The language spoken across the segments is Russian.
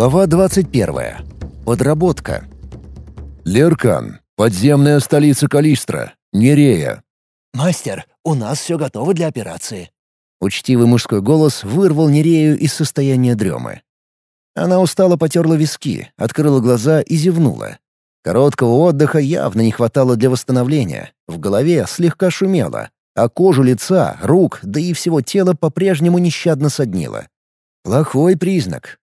Глава 21. Подработка. Леркан. Подземная столица Калистра. Нерея. «Мастер, у нас все готово для операции». Учтивый мужской голос вырвал Нерею из состояния дремы. Она устало потерла виски, открыла глаза и зевнула. Короткого отдыха явно не хватало для восстановления. В голове слегка шумело, а кожу лица, рук, да и всего тела по-прежнему нещадно соднило. Плохой признак.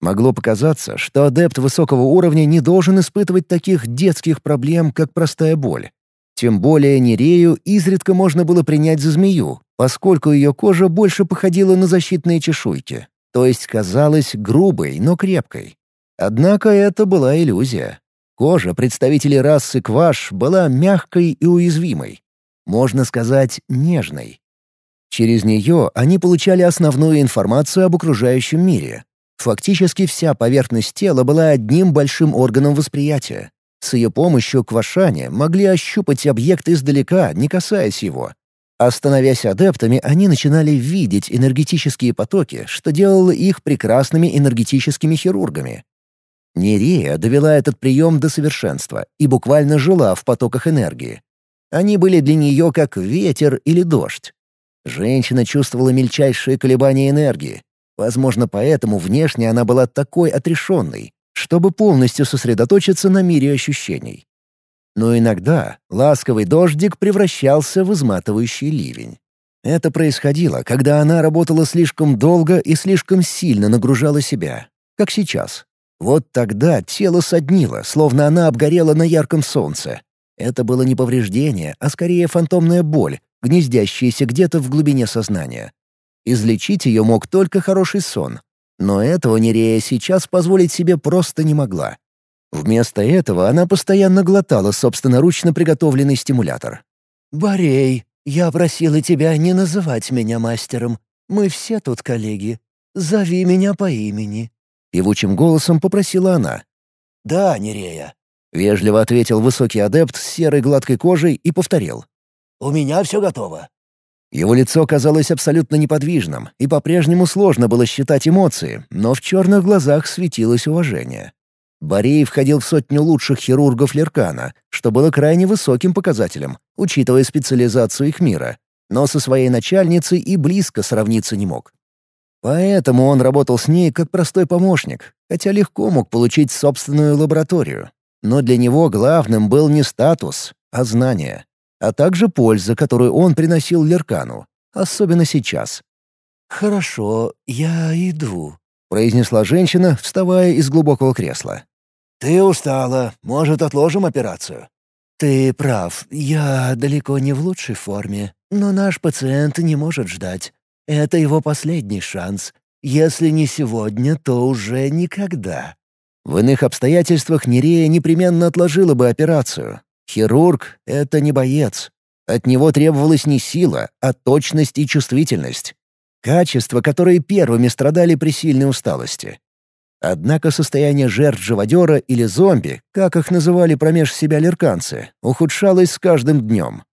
Могло показаться, что адепт высокого уровня не должен испытывать таких детских проблем, как простая боль. Тем более Нерею изредка можно было принять за змею, поскольку ее кожа больше походила на защитные чешуйки, то есть казалась грубой, но крепкой. Однако это была иллюзия. Кожа представителей расы Кваш была мягкой и уязвимой. Можно сказать, нежной. Через нее они получали основную информацию об окружающем мире, Фактически вся поверхность тела была одним большим органом восприятия. С ее помощью квашане могли ощупать объект издалека, не касаясь его. Остановясь адептами, они начинали видеть энергетические потоки, что делало их прекрасными энергетическими хирургами. Нерея довела этот прием до совершенства и буквально жила в потоках энергии. Они были для нее как ветер или дождь. Женщина чувствовала мельчайшие колебания энергии, Возможно, поэтому внешне она была такой отрешенной, чтобы полностью сосредоточиться на мире ощущений. Но иногда ласковый дождик превращался в изматывающий ливень. Это происходило, когда она работала слишком долго и слишком сильно нагружала себя, как сейчас. Вот тогда тело соднило, словно она обгорела на ярком солнце. Это было не повреждение, а скорее фантомная боль, гнездящаяся где-то в глубине сознания. Излечить ее мог только хороший сон. Но этого Нерея сейчас позволить себе просто не могла. Вместо этого она постоянно глотала собственноручно приготовленный стимулятор. «Борей, я просила тебя не называть меня мастером. Мы все тут коллеги. Зови меня по имени». Певучим голосом попросила она. «Да, Нерея», — вежливо ответил высокий адепт с серой гладкой кожей и повторил. «У меня все готово. Его лицо казалось абсолютно неподвижным, и по-прежнему сложно было считать эмоции, но в черных глазах светилось уважение. Борей входил в сотню лучших хирургов Леркана, что было крайне высоким показателем, учитывая специализацию их мира, но со своей начальницей и близко сравниться не мог. Поэтому он работал с ней как простой помощник, хотя легко мог получить собственную лабораторию. Но для него главным был не статус, а знание а также польза, которую он приносил Леркану, особенно сейчас. «Хорошо, я иду», — произнесла женщина, вставая из глубокого кресла. «Ты устала. Может, отложим операцию?» «Ты прав. Я далеко не в лучшей форме. Но наш пациент не может ждать. Это его последний шанс. Если не сегодня, то уже никогда». В иных обстоятельствах Нерея непременно отложила бы операцию, Хирург — это не боец. От него требовалась не сила, а точность и чувствительность. Качества, которые первыми страдали при сильной усталости. Однако состояние жертв живодера или зомби, как их называли промеж себя лерканцы, ухудшалось с каждым днем.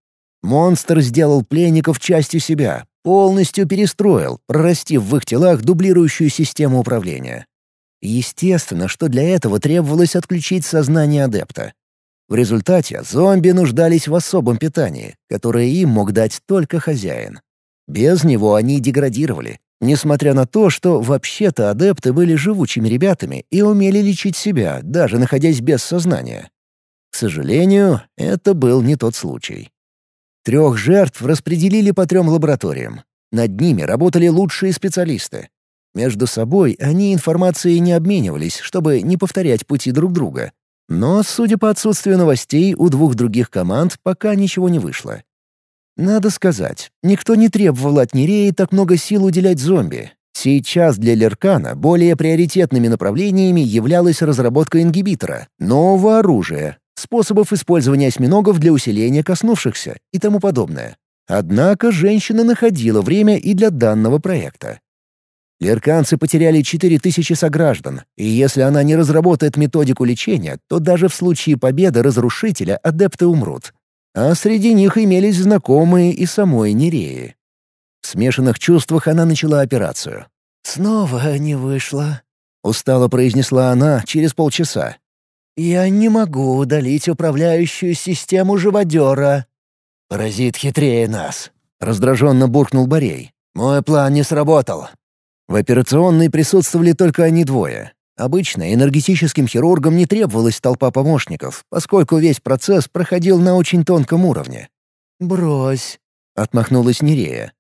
Монстр сделал пленников частью себя, полностью перестроил, прорастив в их телах дублирующую систему управления. Естественно, что для этого требовалось отключить сознание адепта. В результате зомби нуждались в особом питании, которое им мог дать только хозяин. Без него они деградировали, несмотря на то, что вообще-то адепты были живучими ребятами и умели лечить себя, даже находясь без сознания. К сожалению, это был не тот случай. Трех жертв распределили по трем лабораториям. Над ними работали лучшие специалисты. Между собой они информацией не обменивались, чтобы не повторять пути друг друга, но, судя по отсутствию новостей, у двух других команд пока ничего не вышло. Надо сказать, никто не требовал от Нереи так много сил уделять зомби. Сейчас для Леркана более приоритетными направлениями являлась разработка ингибитора, нового оружия, способов использования осьминогов для усиления коснувшихся и тому подобное. Однако женщина находила время и для данного проекта. Лерканцы потеряли 4000 сограждан, и если она не разработает методику лечения, то даже в случае победы разрушителя адепты умрут. А среди них имелись знакомые и самой Нереи. В смешанных чувствах она начала операцию. «Снова не вышло». устало произнесла она через полчаса. «Я не могу удалить управляющую систему живодера». «Паразит хитрее нас», — раздраженно буркнул Борей. «Мой план не сработал». В операционной присутствовали только они двое. Обычно энергетическим хирургам не требовалась толпа помощников, поскольку весь процесс проходил на очень тонком уровне. «Брось», — отмахнулась Нерея.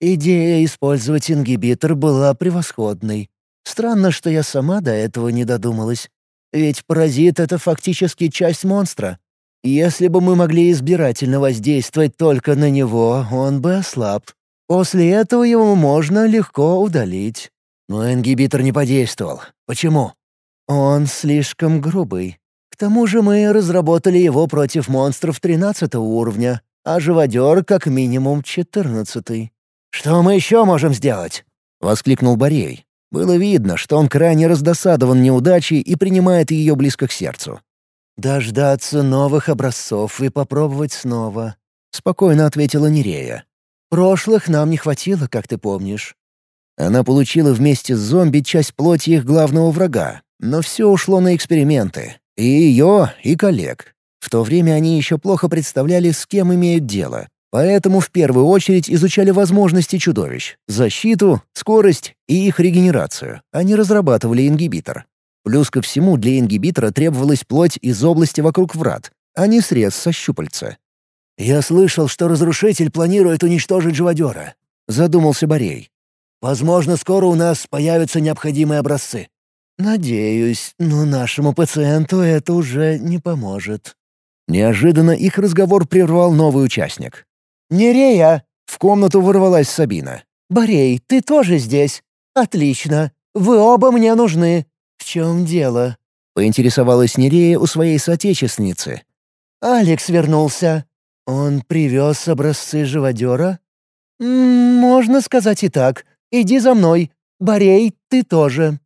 «Идея использовать ингибитор была превосходной. Странно, что я сама до этого не додумалась. Ведь паразит — это фактически часть монстра. Если бы мы могли избирательно воздействовать только на него, он бы ослаб. После этого его можно легко удалить. Но ингибитор не подействовал. Почему? Он слишком грубый. К тому же мы разработали его против монстров 13 уровня, а живодер как минимум 14. «Что мы еще можем сделать?» — воскликнул Борей. Было видно, что он крайне раздосадован неудачей и принимает ее близко к сердцу. «Дождаться новых образцов и попробовать снова», — спокойно ответила Нерея. «Прошлых нам не хватило, как ты помнишь». Она получила вместе с зомби часть плоти их главного врага, но все ушло на эксперименты. И ее, и коллег. В то время они еще плохо представляли, с кем имеют дело. Поэтому в первую очередь изучали возможности чудовищ, защиту, скорость и их регенерацию. Они разрабатывали ингибитор. Плюс ко всему для ингибитора требовалась плоть из области вокруг врат, а не срез со щупальца. «Я слышал, что разрушитель планирует уничтожить живодера», — задумался Борей. «Возможно, скоро у нас появятся необходимые образцы». «Надеюсь, но нашему пациенту это уже не поможет». Неожиданно их разговор прервал новый участник. «Нерея!» — в комнату ворвалась Сабина. «Борей, ты тоже здесь? Отлично. Вы оба мне нужны. В чем дело?» — поинтересовалась Нерея у своей соотечественницы. «Алекс вернулся. Он привез образцы живодера?» «Можно сказать и так. Иди за мной. Борей, ты тоже».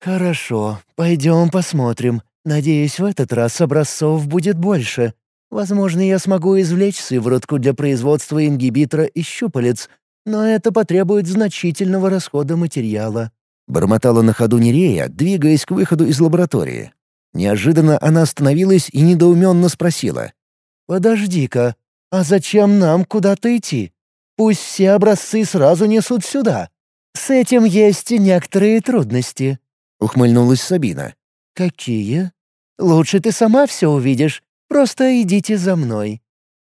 «Хорошо, пойдем посмотрим. Надеюсь, в этот раз образцов будет больше. Возможно, я смогу извлечь сыворотку для производства ингибитора из щупалец, но это потребует значительного расхода материала». Бормотала на ходу Нерея, двигаясь к выходу из лаборатории. Неожиданно она остановилась и недоуменно спросила. «Подожди-ка, а зачем нам куда-то идти? Пусть все образцы сразу несут сюда. С этим есть некоторые трудности», — ухмыльнулась Сабина. «Какие? Лучше ты сама все увидишь. Просто идите за мной».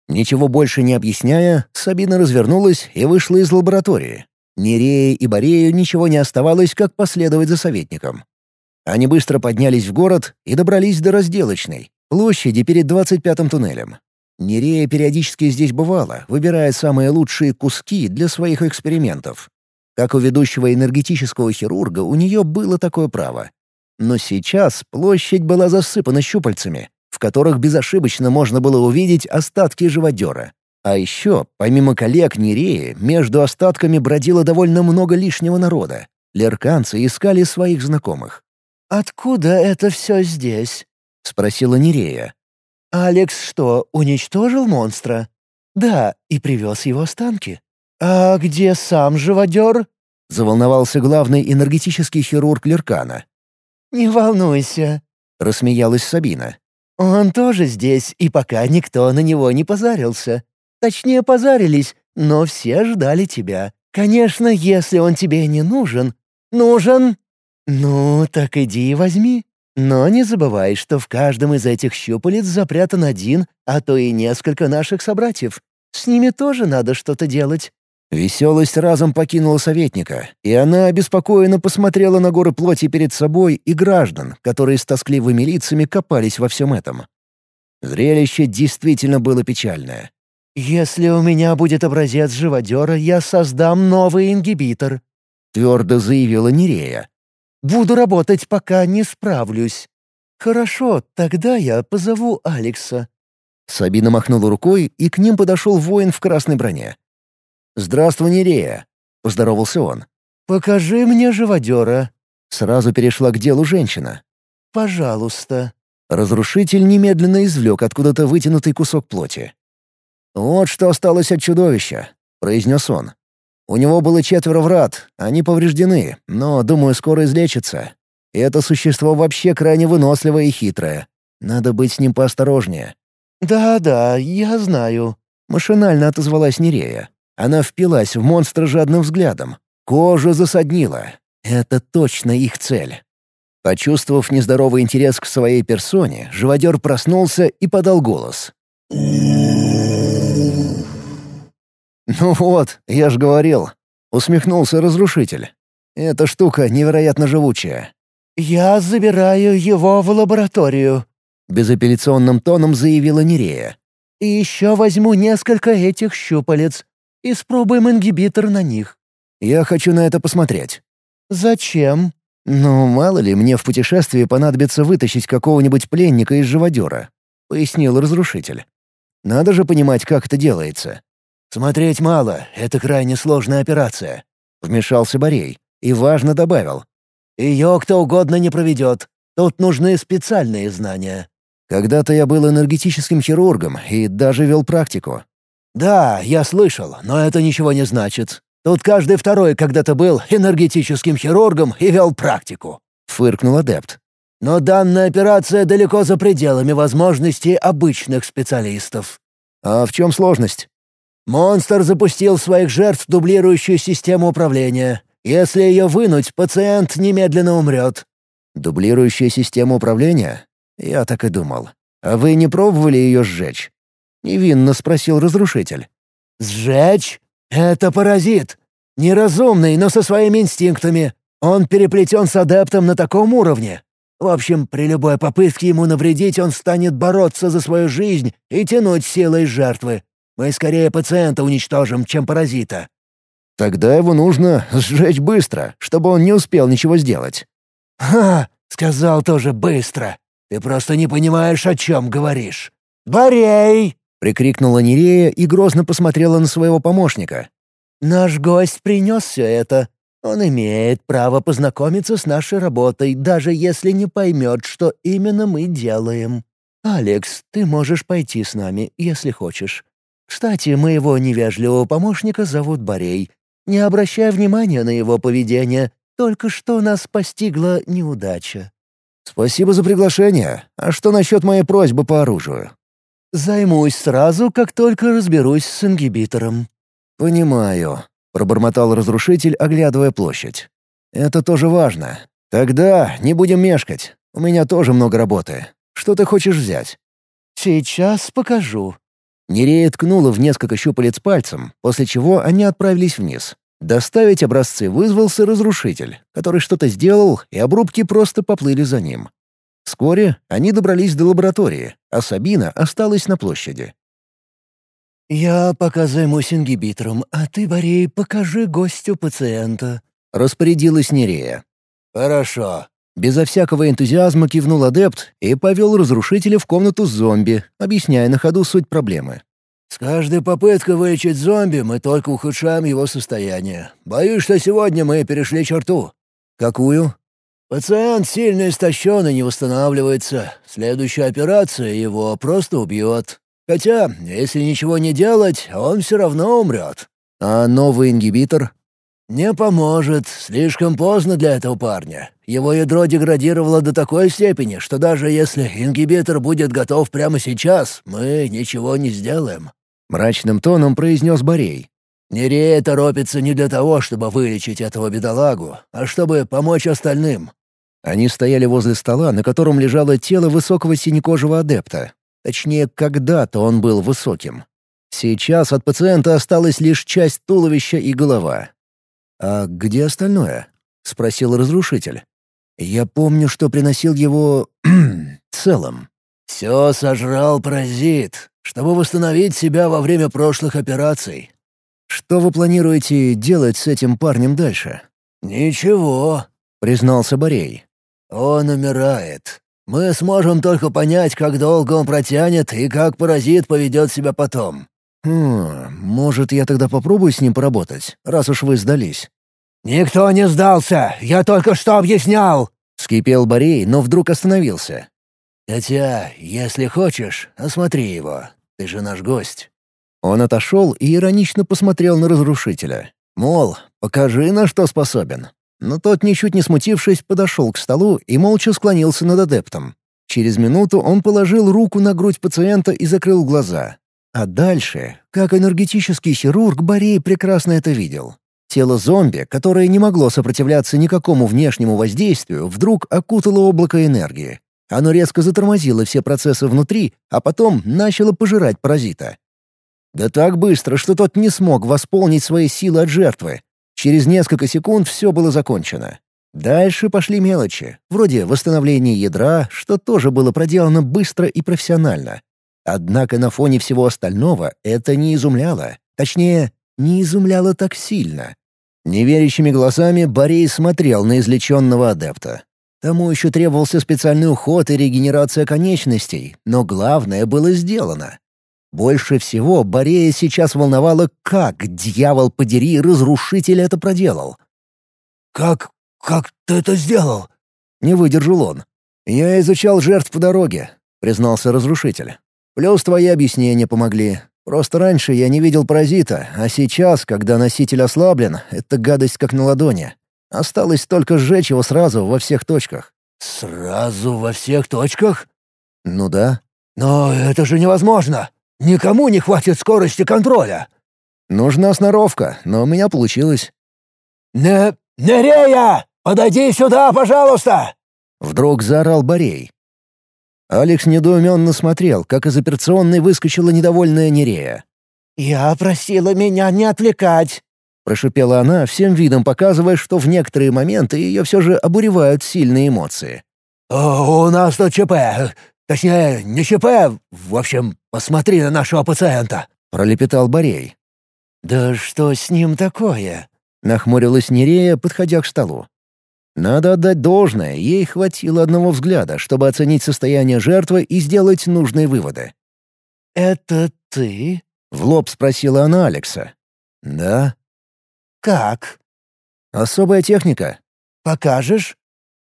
Ничего больше не объясняя, Сабина развернулась и вышла из лаборатории. Нерея и Борею ничего не оставалось, как последовать за советником. Они быстро поднялись в город и добрались до разделочной, площади перед 25-м туннелем. Нерея периодически здесь бывала, выбирая самые лучшие куски для своих экспериментов. Как у ведущего энергетического хирурга, у нее было такое право. Но сейчас площадь была засыпана щупальцами, в которых безошибочно можно было увидеть остатки живодера. А еще, помимо коллег Нереи, между остатками бродило довольно много лишнего народа. Лерканцы искали своих знакомых. «Откуда это все здесь?» — спросила Нерея. «Алекс что, уничтожил монстра?» «Да, и привез его останки». «А где сам живодер?» — заволновался главный энергетический хирург Леркана. «Не волнуйся», — рассмеялась Сабина. Он тоже здесь, и пока никто на него не позарился. Точнее, позарились, но все ждали тебя. Конечно, если он тебе не нужен. Нужен? Ну, так иди и возьми. Но не забывай, что в каждом из этих щупалец запрятан один, а то и несколько наших собратьев. С ними тоже надо что-то делать. Веселость разом покинула советника, и она обеспокоенно посмотрела на горы плоти перед собой и граждан, которые с тоскливыми лицами копались во всем этом. Зрелище действительно было печальное. «Если у меня будет образец живодера, я создам новый ингибитор», — твердо заявила Нерея. «Буду работать, пока не справлюсь». «Хорошо, тогда я позову Алекса». Сабина махнула рукой, и к ним подошел воин в красной броне. «Здравствуй, Нерея!» — поздоровался он. «Покажи мне живодера!» Сразу перешла к делу женщина. «Пожалуйста». Разрушитель немедленно извлек откуда-то вытянутый кусок плоти. «Вот что осталось от чудовища», — произнес он. «У него было четверо врат, они повреждены, но, думаю, скоро излечатся. Это существо вообще крайне выносливое и хитрое. Надо быть с ним поосторожнее. «Да-да, я знаю», — машинально отозвалась Нерея. Она впилась в монстра жадным взглядом. Кожа засаднила. Это точно их цель. Почувствовав нездоровый интерес к своей персоне, живодер проснулся и подал голос. «Ну вот, я ж говорил», — усмехнулся разрушитель. «Эта штука невероятно живучая». «Я забираю его в лабораторию», — безапелляционным тоном заявила Нерея. «И еще возьму несколько этих щупалец. Испробуем ингибитор на них». «Я хочу на это посмотреть». «Зачем?» «Ну, мало ли, мне в путешествии понадобится вытащить какого-нибудь пленника из живодера», — пояснил разрушитель. «Надо же понимать, как это делается». «Смотреть мало, это крайне сложная операция», — вмешался Борей и важно добавил. «Ее кто угодно не проведет. Тут нужны специальные знания». «Когда-то я был энергетическим хирургом и даже вел практику». «Да, я слышал, но это ничего не значит. Тут каждый второй когда-то был энергетическим хирургом и вел практику», — фыркнул адепт. «Но данная операция далеко за пределами возможностей обычных специалистов». «А в чем сложность?» «Монстр запустил в своих жертв дублирующую систему управления. Если ее вынуть, пациент немедленно умрет». «Дублирующая система управления?» Я так и думал. «А вы не пробовали ее сжечь?» Невинно спросил разрушитель. «Сжечь? «Это паразит. Неразумный, но со своими инстинктами. Он переплетен с адептом на таком уровне. В общем, при любой попытке ему навредить, он станет бороться за свою жизнь и тянуть силой жертвы. Мы скорее пациента уничтожим, чем паразита». «Тогда его нужно сжечь быстро, чтобы он не успел ничего сделать». «Ха!» — сказал тоже быстро. «Ты просто не понимаешь, о чем говоришь. Борей!» Прикрикнула Нерея и грозно посмотрела на своего помощника. «Наш гость принес все это. Он имеет право познакомиться с нашей работой, даже если не поймет, что именно мы делаем. Алекс, ты можешь пойти с нами, если хочешь. Кстати, моего невежливого помощника зовут Борей. Не обращай внимания на его поведение. Только что нас постигла неудача». «Спасибо за приглашение. А что насчет моей просьбы по оружию?» «Займусь сразу, как только разберусь с ингибитором». «Понимаю», — пробормотал разрушитель, оглядывая площадь. «Это тоже важно. Тогда не будем мешкать. У меня тоже много работы. Что ты хочешь взять?» «Сейчас покажу». Нерея ткнула в несколько щупалец пальцем, после чего они отправились вниз. Доставить образцы вызвался разрушитель, который что-то сделал, и обрубки просто поплыли за ним. Вскоре они добрались до лаборатории, а Сабина осталась на площади. «Я пока займусь ингибитором, а ты, Борей, покажи гостю пациента», — распорядилась Нерея. «Хорошо». Безо всякого энтузиазма кивнул адепт и повел разрушителя в комнату с зомби, объясняя на ходу суть проблемы. «С каждой попыткой вылечить зомби мы только ухудшаем его состояние. Боюсь, что сегодня мы перешли черту». «Какую?» Пациент сильно истощен и не восстанавливается. Следующая операция его просто убьет. Хотя, если ничего не делать, он все равно умрет. А новый ингибитор? Не поможет. Слишком поздно для этого парня. Его ядро деградировало до такой степени, что даже если ингибитор будет готов прямо сейчас, мы ничего не сделаем. Мрачным тоном произнес Борей. Нерея торопится не для того, чтобы вылечить этого бедолагу, а чтобы помочь остальным. Они стояли возле стола, на котором лежало тело высокого синекожего адепта. Точнее, когда-то он был высоким. Сейчас от пациента осталась лишь часть туловища и голова. «А где остальное?» — спросил разрушитель. «Я помню, что приносил его... целым». «Все сожрал паразит, чтобы восстановить себя во время прошлых операций». «Что вы планируете делать с этим парнем дальше?» «Ничего», — признался Борей. Он умирает. Мы сможем только понять, как долго он протянет и как паразит поведет себя потом». «Хм, может, я тогда попробую с ним поработать, раз уж вы сдались?» «Никто не сдался! Я только что объяснял!» — скипел Борей, но вдруг остановился. «Хотя, если хочешь, осмотри его. Ты же наш гость». Он отошел и иронично посмотрел на разрушителя. Мол, покажи, на что способен. но тот, ничуть не смутившись, подошел к столу и молча склонился над адептом. Через минуту он положил руку на грудь пациента и закрыл глаза. А дальше, как энергетический хирург, Борей прекрасно это видел. Тело зомби, которое не могло сопротивляться никакому внешнему воздействию, вдруг окутало облако энергии. Оно резко затормозило все процессы внутри, а потом начало пожирать паразита. Да так быстро, что тот не смог восполнить свои силы от жертвы. Через несколько секунд все было закончено. Дальше пошли мелочи, вроде восстановления ядра, что тоже было проделано быстро и профессионально. Однако на фоне всего остального это не изумляло. Точнее, не изумляло так сильно. Неверящими глазами Борей смотрел на излеченного адепта. Тому еще требовался специальный уход и регенерация конечностей, но главное было сделано. Больше всего Борея сейчас волновало, как, дьявол подери, разрушитель это проделал. «Как... как ты это сделал?» — не выдержал он. «Я изучал жертв по дороге», — признался разрушитель. «Плюс твои объяснения помогли. Просто раньше я не видел паразита, а сейчас, когда носитель ослаблен, это гадость как на ладони. Осталось только сжечь его сразу во всех точках». «Сразу во всех точках?» «Ну да». «Но это же невозможно! Никому не хватит скорости контроля!» «Нужна сноровка, но у меня получилось». «Не... Нерея! Подойди сюда, пожалуйста!» Вдруг заорал Борей. Алекс недоуменно смотрел, как из операционной выскочила недовольная Нерея. «Я просила меня не отвлекать», — прошипела она, всем видом показывая, что в некоторые моменты ее все же обуревают сильные эмоции. «У нас тут ЧП. Точнее, не ЧП. В общем, посмотри на нашего пациента», — пролепетал Борей. «Да что с ним такое?» — нахмурилась Нерея, подходя к столу. Надо отдать должное, ей хватило одного взгляда, чтобы оценить состояние жертвы и сделать нужные выводы. «Это ты?» — в лоб спросила она Алекса. «Да». «Как?» «Особая техника». «Покажешь?»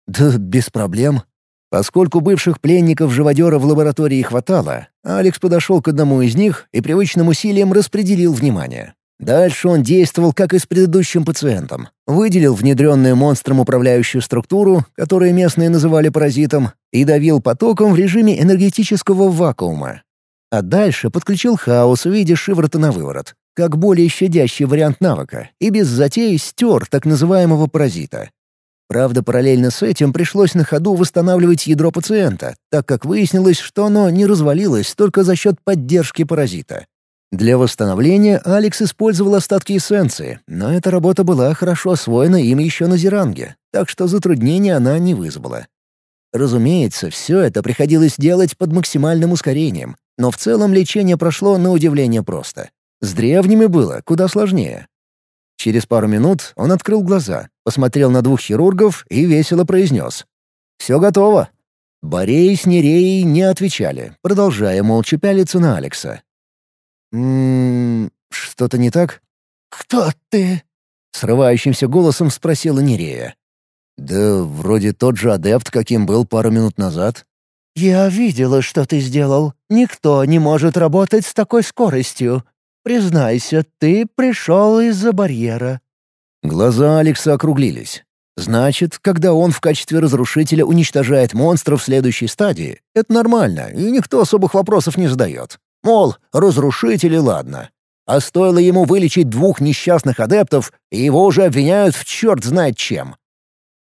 «Да без проблем». Поскольку бывших пленников-живодера в лаборатории хватало, Алекс подошел к одному из них и привычным усилием распределил внимание. Дальше он действовал, как и с предыдущим пациентом. Выделил внедренную монстром управляющую структуру, которую местные называли паразитом, и давил потоком в режиме энергетического вакуума. А дальше подключил хаос в виде шиворота на выворот, как более щадящий вариант навыка, и без затей стер так называемого паразита. Правда, параллельно с этим пришлось на ходу восстанавливать ядро пациента, так как выяснилось, что оно не развалилось только за счет поддержки паразита. Для восстановления Алекс использовал остатки эссенции, но эта работа была хорошо освоена им еще на Зеранге, так что затруднений она не вызвала. Разумеется, все это приходилось делать под максимальным ускорением, но в целом лечение прошло на удивление просто. С древними было куда сложнее. Через пару минут он открыл глаза, посмотрел на двух хирургов и весело произнес. «Все готово». Борей с Нереей не отвечали, продолжая молча пялиться на Алекса. «М-м, что-то не так?» «Кто ты?» — срывающимся голосом спросила Нерея. «Да вроде тот же адепт, каким был пару минут назад». «Я видела, что ты сделал. Никто не может работать с такой скоростью. Признайся, ты пришел из-за барьера». Глаза Алекса округлились. Значит, когда он в качестве разрушителя уничтожает монстров в следующей стадии, это нормально, и никто особых вопросов не задает. Мол, разрушители ладно. А стоило ему вылечить двух несчастных адептов, и его уже обвиняют в черт знает чем.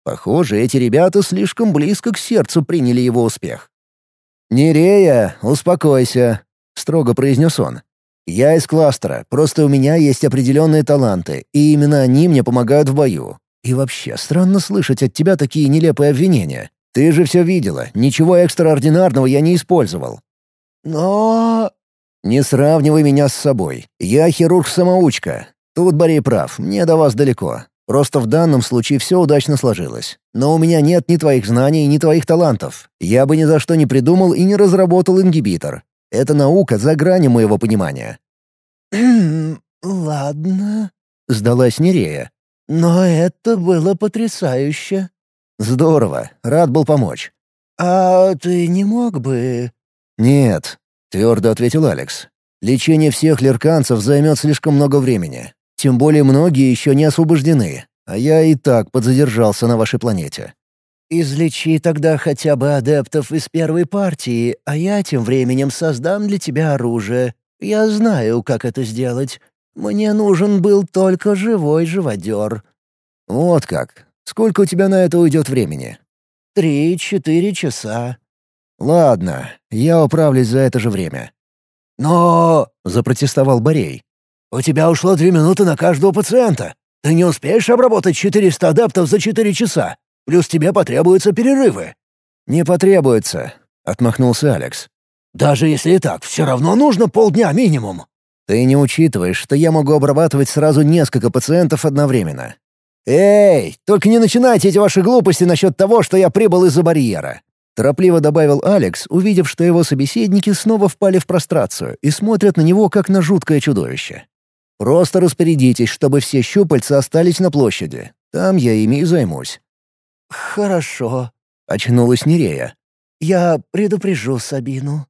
Похоже, эти ребята слишком близко к сердцу приняли его успех. «Нерея, успокойся», — строго произнес он. «Я из кластера, просто у меня есть определенные таланты, и именно они мне помогают в бою. И вообще, странно слышать от тебя такие нелепые обвинения. Ты же все видела, ничего экстраординарного я не использовал». «Но...» «Не сравнивай меня с собой. Я хирург-самоучка. Тут Борей прав, мне до вас далеко. Просто в данном случае все удачно сложилось. Но у меня нет ни твоих знаний, ни твоих талантов. Я бы ни за что не придумал и не разработал ингибитор. Это наука за гранью моего понимания». «Ладно», — сдалась Нерея. «Но это было потрясающе». «Здорово. Рад был помочь». «А ты не мог бы...» «Нет, Твердо ответил Алекс. «Лечение всех лерканцев займет слишком много времени. Тем более многие еще не освобождены. а я и так подзадержался на вашей планете. «Излечи тогда хотя бы адептов из первой партии, а я тем временем создам для тебя оружие. Я знаю, как это сделать. Мне нужен был только живой живодер». «Вот как. Сколько у тебя на это уйдет времени?» «Три-четыре часа». «Ладно, я управлюсь за это же время». «Но...» — запротестовал Борей. «У тебя ушло три минуты на каждого пациента. Ты не успеешь обработать 400 адаптов за четыре часа. Плюс тебе потребуются перерывы». «Не потребуется», — отмахнулся Алекс. «Даже если и так, все равно нужно полдня минимум». «Ты не учитываешь, что я могу обрабатывать сразу несколько пациентов одновременно. «Эй, только не начинайте эти ваши глупости насчет того, что я прибыл из-за барьера!» Торопливо добавил Алекс, увидев, что его собеседники снова впали в прострацию и смотрят на него, как на жуткое чудовище. «Просто распорядитесь, чтобы все щупальца остались на площади. Там я ими и займусь. «Хорошо», — очнулась Нерея. «Я предупрежу Сабину».